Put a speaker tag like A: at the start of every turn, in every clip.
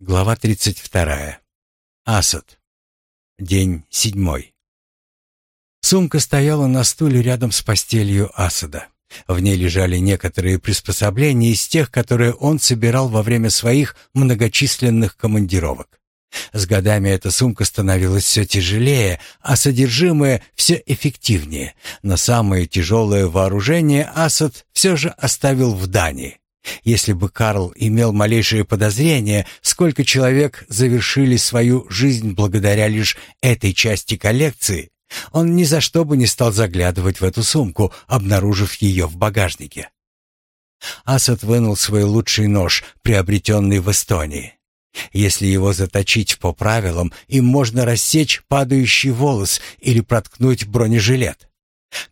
A: Глава 32. Асад. День седьмой. Сумка стояла на стуле рядом с постелью Асада. В ней лежали некоторые приспособления из тех, которые он собирал во время своих многочисленных командировок. С годами эта сумка становилась все тяжелее, а содержимое все эффективнее. Но самое тяжелое вооружение Асад все же оставил в Дании. Если бы Карл имел малейшее подозрение, сколько человек завершили свою жизнь благодаря лишь этой части коллекции, он ни за что бы не стал заглядывать в эту сумку, обнаружив ее в багажнике. Асад вынул свой лучший нож, приобретенный в Эстонии. Если его заточить по правилам, им можно рассечь падающий волос или проткнуть бронежилет.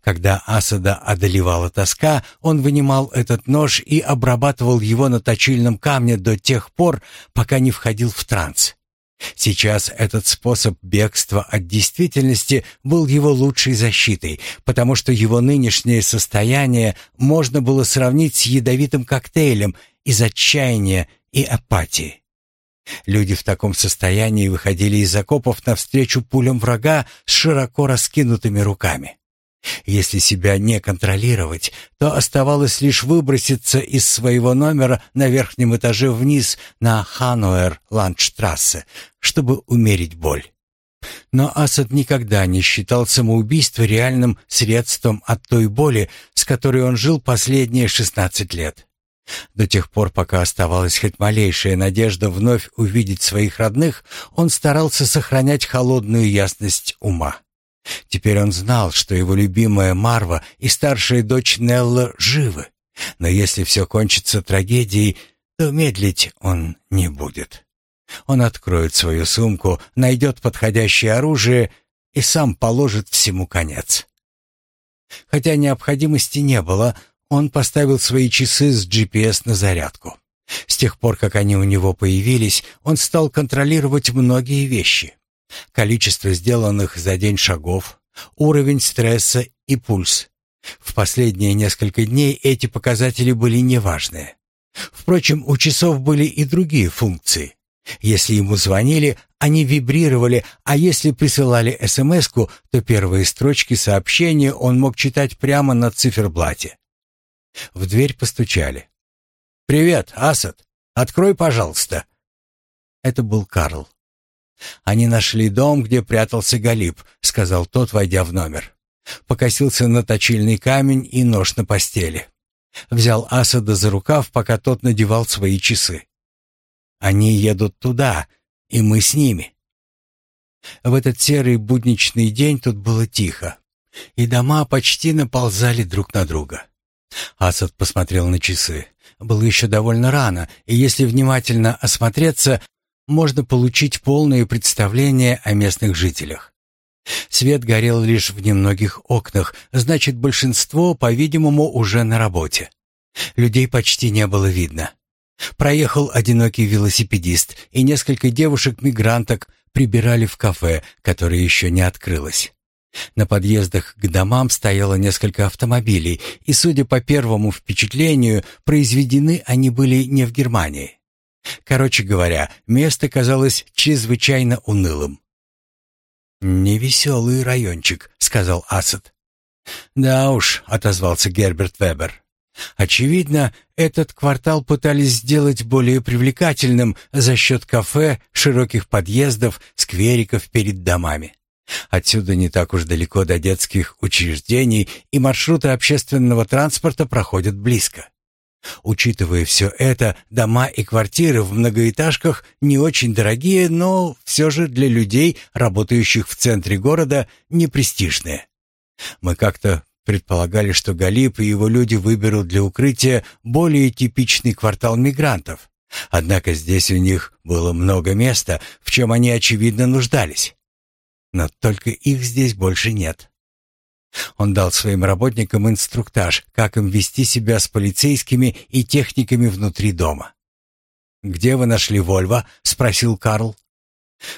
A: Когда Асада одолевала тоска, он вынимал этот нож и обрабатывал его на точильном камне до тех пор, пока не входил в транс. Сейчас этот способ бегства от действительности был его лучшей защитой, потому что его нынешнее состояние можно было сравнить с ядовитым коктейлем из отчаяния и апатии. Люди в таком состоянии выходили из окопов навстречу пулям врага с широко раскинутыми руками. Если себя не контролировать, то оставалось лишь выброситься из своего номера на верхнем этаже вниз на Хануэр Ландштрассе, чтобы умерить боль. Но Асад никогда не считал самоубийство реальным средством от той боли, с которой он жил последние 16 лет. До тех пор, пока оставалась хоть малейшая надежда вновь увидеть своих родных, он старался сохранять холодную ясность ума. Теперь он знал, что его любимая Марва и старшая дочь Нелла живы. Но если все кончится трагедией, то медлить он не будет. Он откроет свою сумку, найдет подходящее оружие и сам положит всему конец. Хотя необходимости не было, он поставил свои часы с GPS на зарядку. С тех пор, как они у него появились, он стал контролировать многие вещи количество сделанных за день шагов, уровень стресса и пульс. В последние несколько дней эти показатели были неважные. Впрочем, у часов были и другие функции. Если ему звонили, они вибрировали, а если присылали СМС-ку, то первые строчки сообщения он мог читать прямо на циферблате. В дверь постучали. «Привет, Асад. Открой, пожалуйста». Это был Карл. «Они нашли дом, где прятался Галиб», — сказал тот, войдя в номер. Покосился на точильный камень и нож на постели. Взял Асада за рукав, пока тот надевал свои часы. «Они едут туда, и мы с ними». В этот серый будничный день тут было тихо, и дома почти наползали друг на друга. Асад посмотрел на часы. Было еще довольно рано, и если внимательно осмотреться, можно получить полное представление о местных жителях. Свет горел лишь в немногих окнах, значит, большинство, по-видимому, уже на работе. Людей почти не было видно. Проехал одинокий велосипедист, и несколько девушек-мигранток прибирали в кафе, которое еще не открылось. На подъездах к домам стояло несколько автомобилей, и, судя по первому впечатлению, произведены они были не в Германии. Короче говоря, место казалось чрезвычайно унылым. «Невеселый райончик», — сказал Асад. «Да уж», — отозвался Герберт Вебер. «Очевидно, этот квартал пытались сделать более привлекательным за счет кафе, широких подъездов, сквериков перед домами. Отсюда не так уж далеко до детских учреждений, и маршруты общественного транспорта проходят близко. Учитывая все это, дома и квартиры в многоэтажках не очень дорогие, но все же для людей, работающих в центре города, непрестижные. Мы как-то предполагали, что Галип и его люди выберут для укрытия более типичный квартал мигрантов. Однако здесь у них было много места, в чем они очевидно нуждались. Но только их здесь больше нет. Он дал своим работникам инструктаж, как им вести себя с полицейскими и техниками внутри дома. «Где вы нашли Вольво?» — спросил Карл.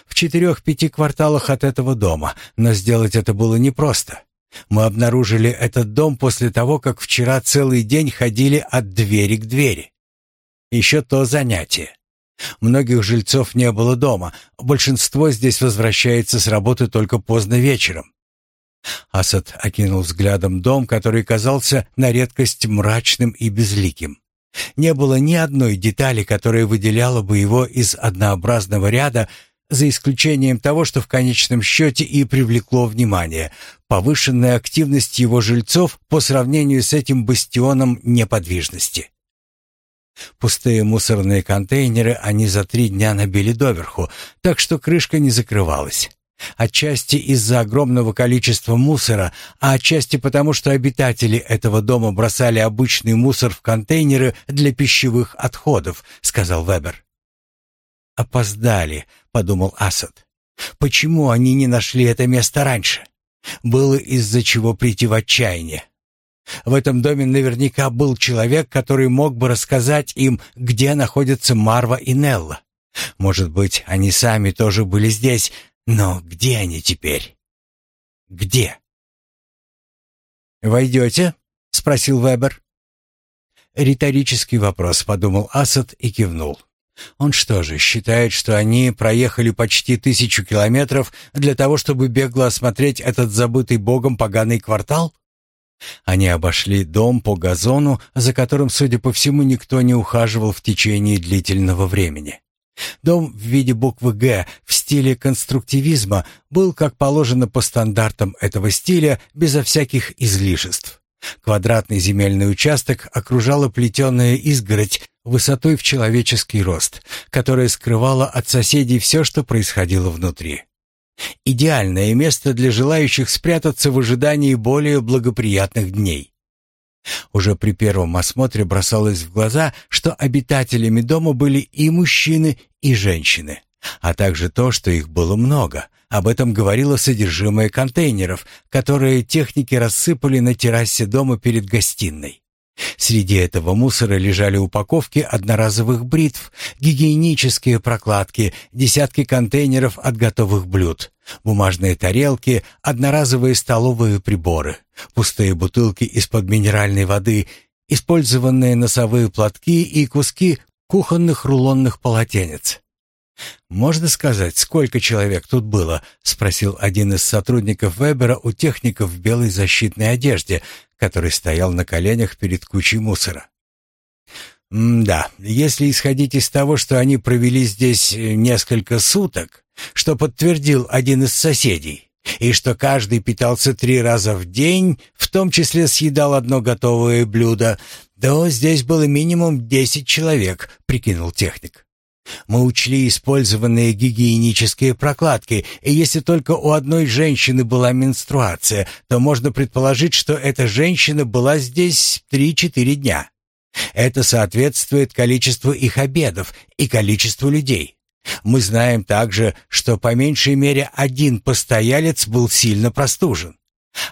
A: «В четырех-пяти кварталах от этого дома, но сделать это было непросто. Мы обнаружили этот дом после того, как вчера целый день ходили от двери к двери. Еще то занятие. Многих жильцов не было дома. Большинство здесь возвращается с работы только поздно вечером. Асад окинул взглядом дом, который казался на редкость мрачным и безликим. Не было ни одной детали, которая выделяла бы его из однообразного ряда, за исключением того, что в конечном счете и привлекло внимание – повышенная активность его жильцов по сравнению с этим бастионом неподвижности. Пустые мусорные контейнеры они за три дня набили доверху, так что крышка не закрывалась. Отчасти из-за огромного количества мусора, а отчасти потому, что обитатели этого дома бросали обычный мусор в контейнеры для пищевых отходов, сказал Вебер. «Опоздали», — подумал Асад. «Почему они не нашли это место раньше? Было из-за чего прийти в отчаяние. В этом доме наверняка был человек, который мог бы рассказать им, где находятся Марва и Нелла. Может быть, они сами тоже были здесь, но где они теперь? Где? «Войдете?» — спросил Вебер. Риторический вопрос, подумал Асад и кивнул. Он что же, считает, что они проехали почти тысячу километров для того, чтобы бегло осмотреть этот забытый богом поганый квартал? Они обошли дом по газону, за которым, судя по всему, никто не ухаживал в течение длительного времени. Дом в виде буквы «Г» в стиле конструктивизма был, как положено по стандартам этого стиля, безо всяких излишеств. Квадратный земельный участок окружала плетеная изгородь высотой в человеческий рост, которая скрывала от соседей все, что происходило внутри. Идеальное место для желающих спрятаться в ожидании более благоприятных дней. Уже при первом осмотре бросалось в глаза, что обитателями дома были и мужчины, и женщины, а также то, что их было много. Об этом говорило содержимое контейнеров, которые техники рассыпали на террасе дома перед гостиной. Среди этого мусора лежали упаковки одноразовых бритв, гигиенические прокладки, десятки контейнеров от готовых блюд, бумажные тарелки, одноразовые столовые приборы, пустые бутылки из-под минеральной воды, использованные носовые платки и куски кухонных рулонных полотенец. «Можно сказать, сколько человек тут было?» — спросил один из сотрудников Вебера у техников в белой защитной одежде, который стоял на коленях перед кучей мусора. «Да, если исходить из того, что они провели здесь э, несколько суток, что подтвердил один из соседей, и что каждый питался три раза в день, в том числе съедал одно готовое блюдо, то здесь было минимум десять человек», — прикинул техник. Мы учли использованные гигиенические прокладки, и если только у одной женщины была менструация, то можно предположить, что эта женщина была здесь 3-4 дня. Это соответствует количеству их обедов и количеству людей. Мы знаем также, что по меньшей мере один постоялец был сильно простужен.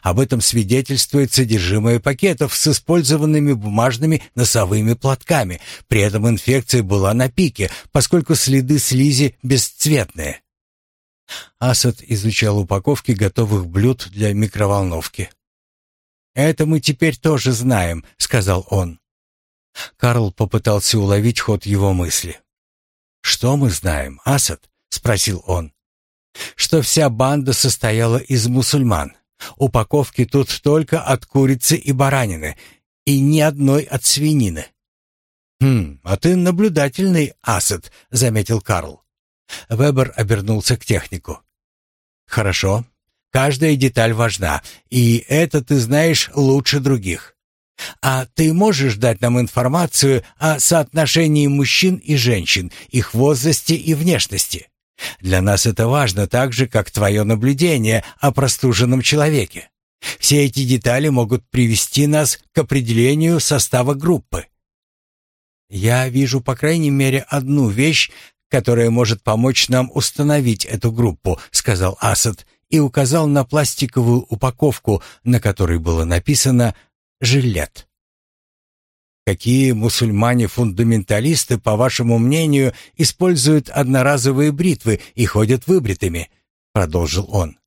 A: Об этом свидетельствует содержимое пакетов с использованными бумажными носовыми платками. При этом инфекция была на пике, поскольку следы слизи бесцветные. Асад изучал упаковки готовых блюд для микроволновки. «Это мы теперь тоже знаем», — сказал он. Карл попытался уловить ход его мысли. «Что мы знаем, Асад?» — спросил он. «Что вся банда состояла из мусульман. Упаковки тут только от курицы и баранины, и ни одной от свинины. «Хм, а ты наблюдательный, Асад», — заметил Карл. Вебер обернулся к технику. «Хорошо. Каждая деталь важна, и это ты знаешь лучше других. А ты можешь дать нам информацию о соотношении мужчин и женщин, их возрасте и внешности?» Для нас это важно так же, как твое наблюдение о простуженном человеке. Все эти детали могут привести нас к определению состава группы. Я вижу, по крайней мере, одну вещь, которая может помочь нам установить эту группу, сказал Асад и указал на пластиковую упаковку, на которой было написано «жилет». Какие мусульмане-фундаменталисты, по вашему мнению, используют одноразовые бритвы и ходят выбритыми? продолжил он.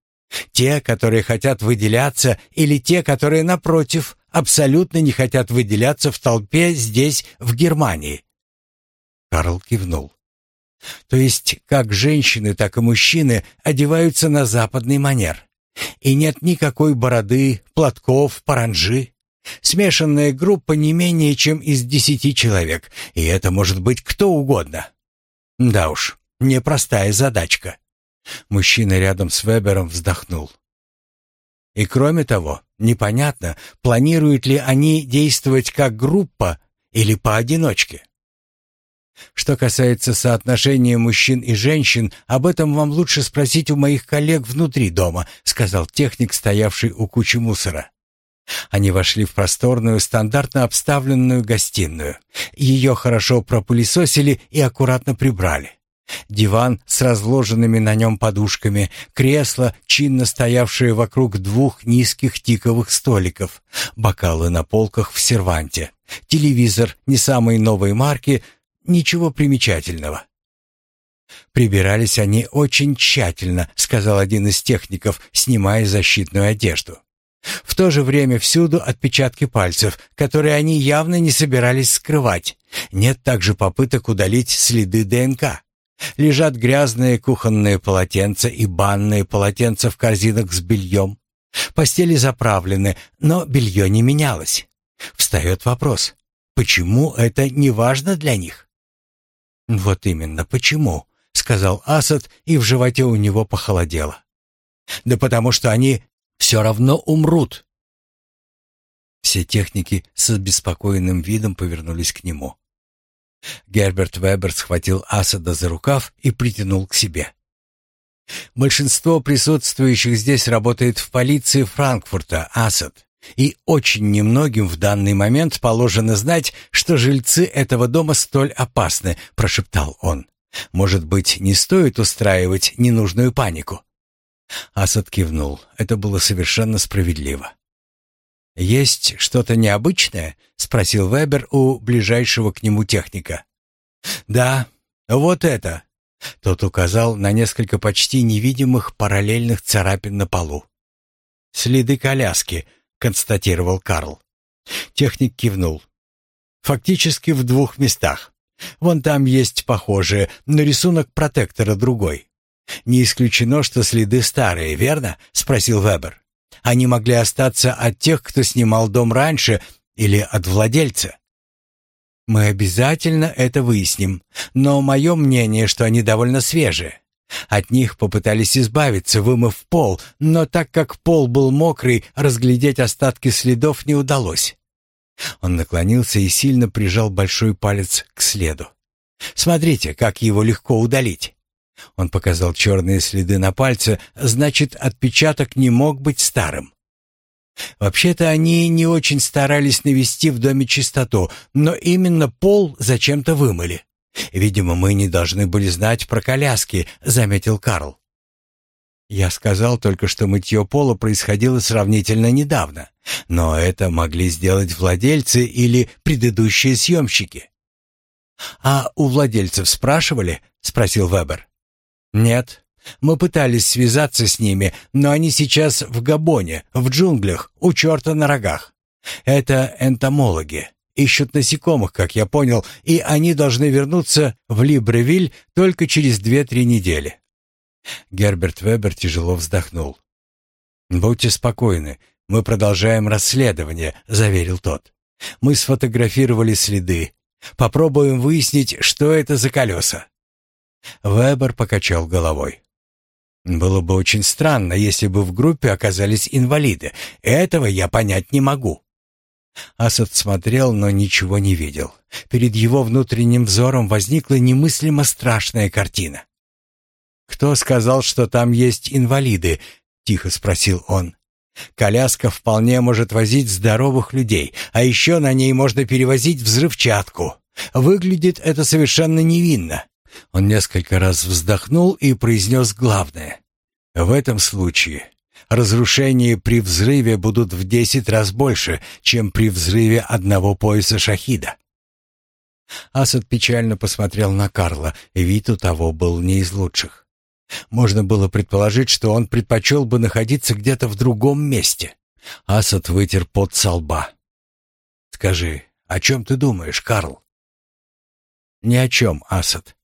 A: Те, которые хотят выделяться, или те, которые напротив абсолютно не хотят выделяться в толпе здесь, в Германии? Карл кивнул. То есть как женщины, так и мужчины одеваются на западный манер. И нет никакой бороды, платков, паранжи. Смешанная группа не менее чем из десяти человек, и это может быть кто угодно. Да уж, непростая задачка. Мужчина рядом с Вебером вздохнул. И кроме того, непонятно, планируют ли они действовать как группа или поодиночке. Что касается соотношения мужчин и женщин, об этом вам лучше спросить у моих коллег внутри дома, сказал техник, стоявший у кучи мусора. Они вошли в просторную, стандартно обставленную гостиную. Ее хорошо пропылесосили и аккуратно прибрали. Диван с разложенными на нем подушками, кресло, чинно стоявшее вокруг двух низких тиковых столиков, бокалы на полках в серванте, телевизор не самой новой марки, ничего примечательного. «Прибирались они очень тщательно», — сказал один из техников, снимая защитную одежду. В то же время всюду отпечатки пальцев, которые они явно не собирались скрывать. Нет также попыток удалить следы ДНК. Лежат грязные кухонные полотенца и банные полотенца в корзинах с бельем. Постели заправлены, но белье не менялось. Встает вопрос, почему это не важно для них? «Вот именно, почему?» — сказал Асад, и в животе у него похолодело. «Да потому что они все равно умрут». Все техники с обеспокоенным видом повернулись к нему. Герберт Вебер схватил Асада за рукав и притянул к себе. «Большинство присутствующих здесь работает в полиции Франкфурта, Асад, и очень немногим в данный момент положено знать, что жильцы этого дома столь опасны», — прошептал он. «Может быть, не стоит устраивать ненужную панику?» Асад кивнул. Это было совершенно справедливо. «Есть что-то необычное?» — спросил Вебер у ближайшего к нему техника. «Да, вот это!» Тот указал на несколько почти невидимых параллельных царапин на полу. «Следы коляски», — констатировал Карл. Техник кивнул. «Фактически в двух местах. Вон там есть похожие, но рисунок протектора другой. Не исключено, что следы старые, верно?» — спросил Вебер. Они могли остаться от тех, кто снимал дом раньше, или от владельца. Мы обязательно это выясним, но мое мнение, что они довольно свежие. От них попытались избавиться, вымыв пол, но так как пол был мокрый, разглядеть остатки следов не удалось. Он наклонился и сильно прижал большой палец к следу. Смотрите, как его легко удалить. Он показал черные следы на пальце, значит, отпечаток не мог быть старым. Вообще-то они не очень старались навести в доме чистоту, но именно пол зачем-то вымыли. Видимо, мы не должны были знать про коляски, заметил Карл. Я сказал только, что мытье пола происходило сравнительно недавно, но это могли сделать владельцы или предыдущие съемщики. «А у владельцев спрашивали?» — спросил Вебер. «Нет. Мы пытались связаться с ними, но они сейчас в Габоне, в джунглях, у черта на рогах. Это энтомологи. Ищут насекомых, как я понял, и они должны вернуться в Либревиль только через две-три недели». Герберт Вебер тяжело вздохнул. «Будьте спокойны, мы продолжаем расследование», — заверил тот. «Мы сфотографировали следы. Попробуем выяснить, что это за колеса. Вебер покачал головой. Было бы очень странно, если бы в группе оказались инвалиды. Этого я понять не могу. Асад смотрел, но ничего не видел. Перед его внутренним взором возникла немыслимо страшная картина. «Кто сказал, что там есть инвалиды?» — тихо спросил он. «Коляска вполне может возить здоровых людей, а еще на ней можно перевозить взрывчатку. Выглядит это совершенно невинно. Он несколько раз вздохнул и произнес главное. В этом случае разрушения при взрыве будут в десять раз больше, чем при взрыве одного пояса шахида. Асад печально посмотрел на Карла, вид у того был не из лучших. Можно было предположить, что он предпочел бы находиться где-то в другом месте. Асад вытер пот со лба. «Скажи, о чем ты думаешь, Карл?» «Ни о чем, Асад.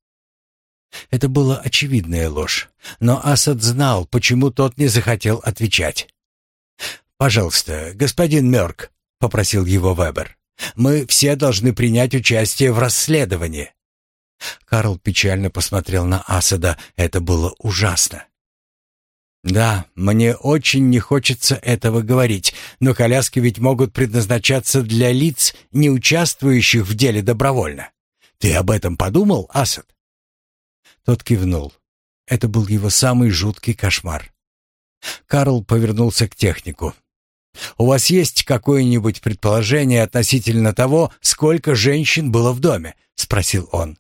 A: Это была очевидная ложь, но Асад знал, почему тот не захотел отвечать. «Пожалуйста, господин Мёрк», — попросил его Вебер, — «мы все должны принять участие в расследовании». Карл печально посмотрел на Асада. Это было ужасно. «Да, мне очень не хочется этого говорить, но коляски ведь могут предназначаться для лиц, не участвующих в деле добровольно. Ты об этом подумал, Асад?» Тот кивнул. Это был его самый жуткий кошмар. Карл повернулся к технику. «У вас есть какое-нибудь предположение относительно того, сколько женщин было в доме?» — спросил он.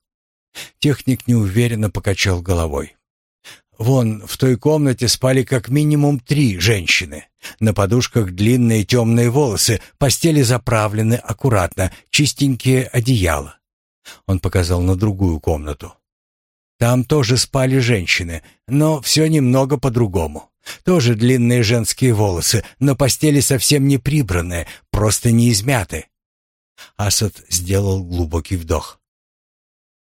A: Техник неуверенно покачал головой. «Вон, в той комнате спали как минимум три женщины. На подушках длинные темные волосы, постели заправлены аккуратно, чистенькие одеяла». Он показал на другую комнату. Там тоже спали женщины, но все немного по-другому. Тоже длинные женские волосы, но постели совсем не прибранные, просто не измяты. Асад сделал глубокий вдох.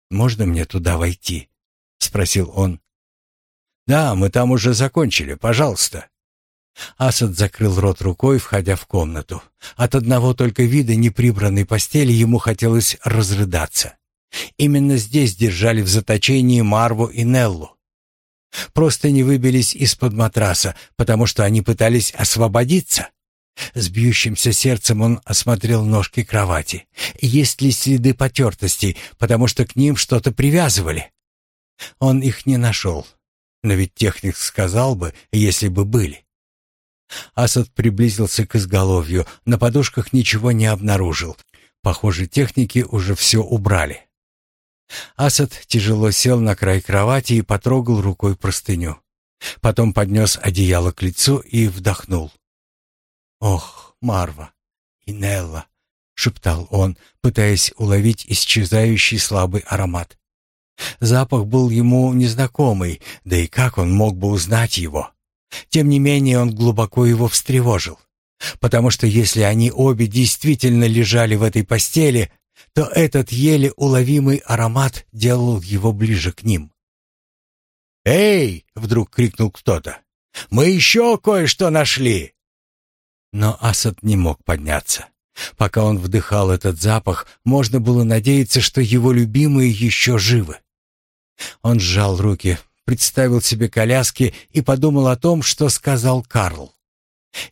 A: «Можно мне туда войти?» — спросил он. «Да, мы там уже закончили, пожалуйста». Асад закрыл рот рукой, входя в комнату. От одного только вида неприбранной постели ему хотелось разрыдаться. Именно здесь держали в заточении Марву и Неллу. Просто не выбились из-под матраса, потому что они пытались освободиться. С бьющимся сердцем он осмотрел ножки кровати. Есть ли следы потертостей, потому что к ним что-то привязывали? Он их не нашел. Но ведь техник сказал бы, если бы были. Асад приблизился к изголовью, на подушках ничего не обнаружил. Похоже, техники уже все убрали. Асад тяжело сел на край кровати и потрогал рукой простыню. Потом поднес одеяло к лицу и вдохнул. «Ох, Марва и Нелла!» — шептал он, пытаясь уловить исчезающий слабый аромат. Запах был ему незнакомый, да и как он мог бы узнать его? Тем не менее он глубоко его встревожил, потому что если они обе действительно лежали в этой постели, то этот еле уловимый аромат делал его ближе к ним. «Эй!» — вдруг крикнул кто-то. «Мы еще кое-что нашли!» Но Асад не мог подняться. Пока он вдыхал этот запах, можно было надеяться, что его любимые еще живы. Он сжал руки, представил себе коляски и подумал о том, что сказал Карл.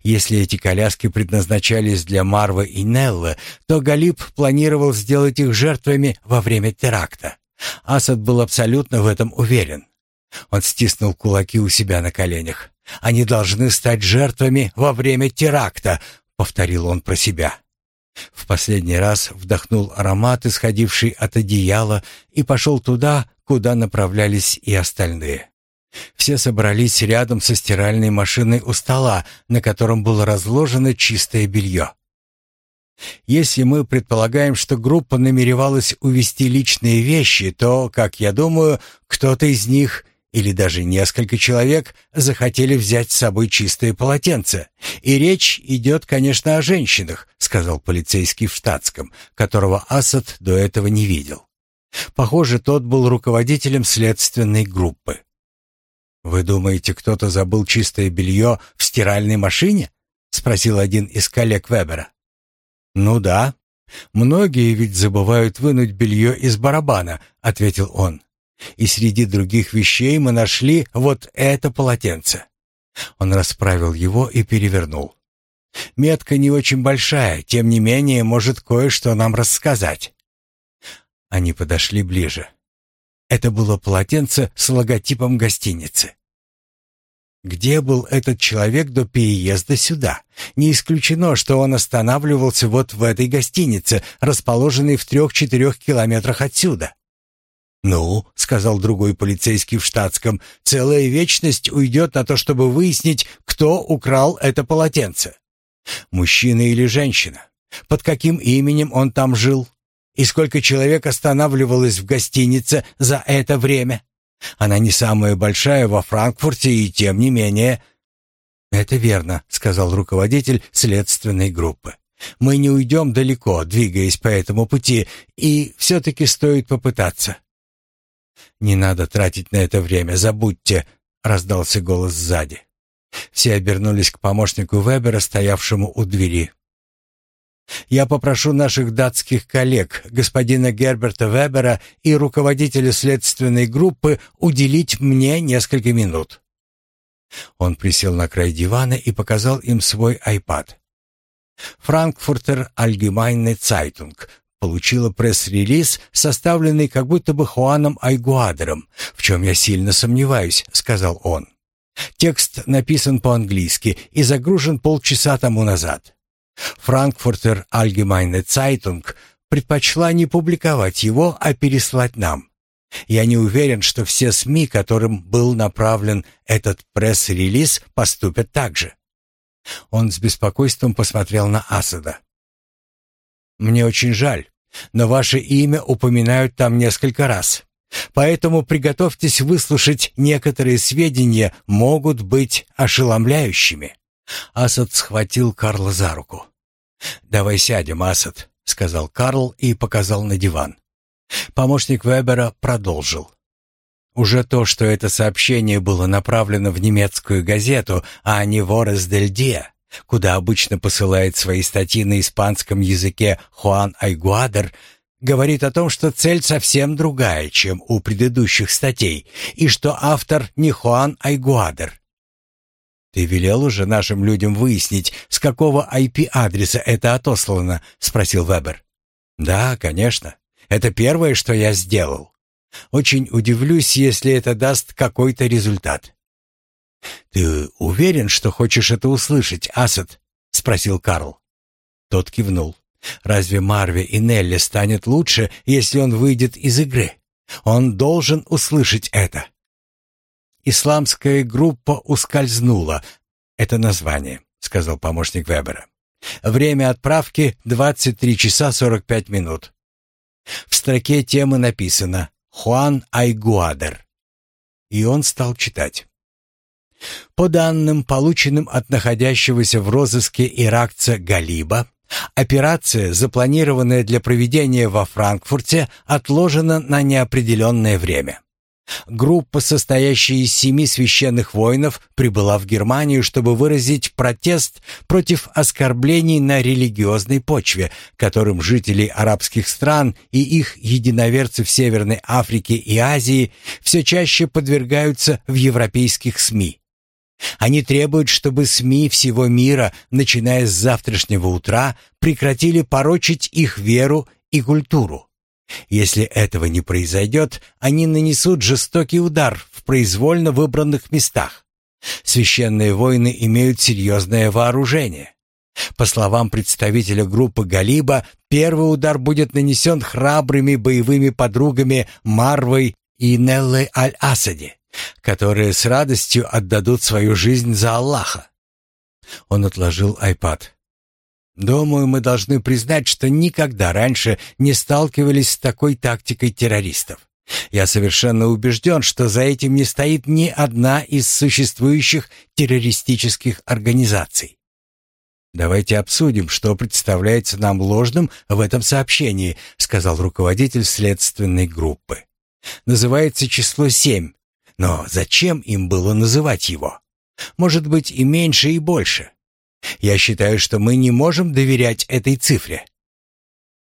A: Если эти коляски предназначались для Марвы и Неллы, то Галиб планировал сделать их жертвами во время теракта. Асад был абсолютно в этом уверен. Он стиснул кулаки у себя на коленях. «Они должны стать жертвами во время теракта», — повторил он про себя. В последний раз вдохнул аромат, исходивший от одеяла, и пошел туда, куда направлялись и остальные. Все собрались рядом со стиральной машиной у стола, на котором было разложено чистое белье. Если мы предполагаем, что группа намеревалась увезти личные вещи, то, как я думаю, кто-то из них или даже несколько человек захотели взять с собой чистое полотенце. И речь идет, конечно, о женщинах, сказал полицейский в штатском, которого Асад до этого не видел. Похоже, тот был руководителем следственной группы. «Вы думаете, кто-то забыл чистое белье в стиральной машине?» — спросил один из коллег Вебера. «Ну да. Многие ведь забывают вынуть белье из барабана», — ответил он. «И среди других вещей мы нашли вот это полотенце». Он расправил его и перевернул. «Метка не очень большая, тем не менее может кое-что нам рассказать». Они подошли ближе. Это было полотенце с логотипом гостиницы. Где был этот человек до переезда сюда? Не исключено, что он останавливался вот в этой гостинице, расположенной в трех-четырех километрах отсюда. «Ну», — сказал другой полицейский в штатском, — «целая вечность уйдет на то, чтобы выяснить, кто украл это полотенце. Мужчина или женщина? Под каким именем он там жил? И сколько человек останавливалось в гостинице за это время? Она не самая большая во Франкфурте и тем не менее...» «Это верно», — сказал руководитель следственной группы. «Мы не уйдем далеко, двигаясь по этому пути, и все-таки стоит попытаться». «Не надо тратить на это время, забудьте», — раздался голос сзади. Все обернулись к помощнику Вебера, стоявшему у двери. «Я попрошу наших датских коллег, господина Герберта Вебера и руководителя следственной группы, уделить мне несколько минут». Он присел на край дивана и показал им свой айпад. «Франкфуртер Allgemeine Zeitung» получила пресс-релиз, составленный как будто бы Хуаном Айгуадером, в чем я сильно сомневаюсь», — сказал он. Текст написан по-английски и загружен полчаса тому назад. Франкфуртер Allgemeine Zeitung предпочла не публиковать его, а переслать нам. Я не уверен, что все СМИ, которым был направлен этот пресс-релиз, поступят так же. Он с беспокойством посмотрел на Асада. «Мне очень жаль, но ваше имя упоминают там несколько раз. Поэтому приготовьтесь выслушать некоторые сведения, могут быть ошеломляющими». Асад схватил Карла за руку. «Давай сядем, Асад», — сказал Карл и показал на диван. Помощник Вебера продолжил. Уже то, что это сообщение было направлено в немецкую газету, а не в Орес-дель-Диа, куда обычно посылает свои статьи на испанском языке Хуан Айгуадер, говорит о том, что цель совсем другая, чем у предыдущих статей, и что автор не Хуан Айгуадер. «Ты велел уже нашим людям выяснить, с какого IP-адреса это отослано?» — спросил Вебер. «Да, конечно. Это первое, что я сделал. Очень удивлюсь, если это даст какой-то результат». «Ты уверен, что хочешь это услышать, Асад?» — спросил Карл. Тот кивнул. Разве Марве и Нелли станет лучше, если он выйдет из игры? Он должен услышать это. «Исламская группа ускользнула» — это название, — сказал помощник Вебера. «Время отправки — 23 часа 45 минут». В строке темы написано «Хуан Айгуадер». И он стал читать. По данным, полученным от находящегося в розыске иракца Галиба, Операция, запланированная для проведения во Франкфурте, отложена на неопределенное время. Группа, состоящая из семи священных воинов, прибыла в Германию, чтобы выразить протест против оскорблений на религиозной почве, которым жители арабских стран и их единоверцы в Северной Африке и Азии все чаще подвергаются в европейских СМИ. Они требуют, чтобы СМИ всего мира, начиная с завтрашнего утра, прекратили порочить их веру и культуру. Если этого не произойдет, они нанесут жестокий удар в произвольно выбранных местах. Священные войны имеют серьезное вооружение. По словам представителя группы Галиба, первый удар будет нанесен храбрыми боевыми подругами Марвой и Неллой Аль-Асади которые с радостью отдадут свою жизнь за Аллаха. Он отложил айпад. Думаю, мы должны признать, что никогда раньше не сталкивались с такой тактикой террористов. Я совершенно убежден, что за этим не стоит ни одна из существующих террористических организаций. Давайте обсудим, что представляется нам ложным в этом сообщении, сказал руководитель следственной группы. Называется число семь. Но зачем им было называть его? Может быть и меньше, и больше. Я считаю, что мы не можем доверять этой цифре.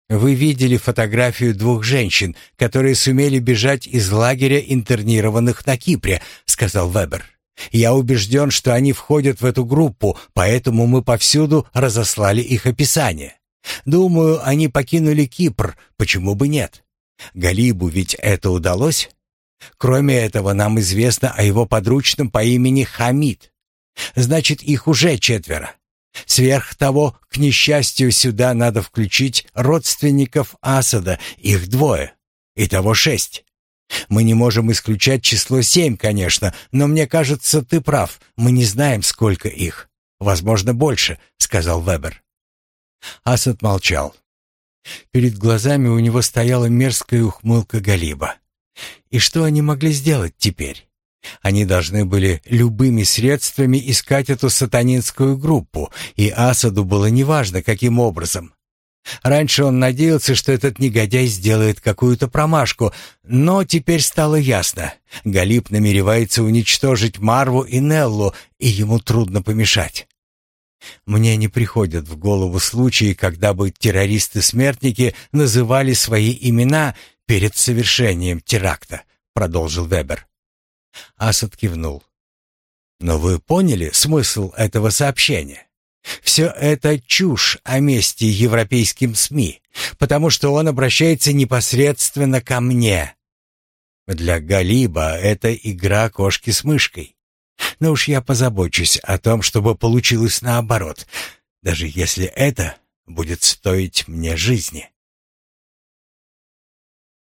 A: Вы видели фотографию двух женщин, которые сумели бежать из лагеря интернированных на Кипре, сказал Вебер. Я убежден, что они входят в эту группу, поэтому мы повсюду разослали их описание. Думаю, они покинули Кипр, почему бы нет? Галибу ведь это удалось? Кроме этого, нам известно о его подручном по имени Хамид. Значит, их уже четверо. Сверх того, к несчастью, сюда надо включить родственников Асада, их двое. Итого шесть. Мы не можем исключать число семь, конечно, но мне кажется, ты прав. Мы не знаем, сколько их. Возможно, больше, сказал Вебер. Асад молчал. Перед глазами у него стояла мерзкая ухмылка Галиба. И что они могли сделать теперь? Они должны были любыми средствами искать эту сатанинскую группу, и Асаду было неважно, каким образом. Раньше он надеялся, что этот негодяй сделает какую-то промашку, но теперь стало ясно. Галип намеревается уничтожить Марву и Неллу, и ему трудно помешать. Мне не приходят в голову случаи, когда бы террористы-смертники называли свои имена перед совершением теракта, продолжил Вебер. Асад кивнул. Но вы поняли смысл этого сообщения? Все это чушь о месте европейским СМИ, потому что он обращается непосредственно ко мне. Для Галиба это игра кошки с мышкой. Но уж я позабочусь о том, чтобы получилось наоборот, даже если это будет стоить мне жизни.